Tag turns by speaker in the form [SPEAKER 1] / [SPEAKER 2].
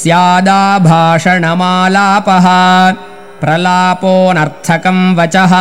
[SPEAKER 1] स्यादाभाषणमालापः प्रलापोऽनर्थकम् वचः।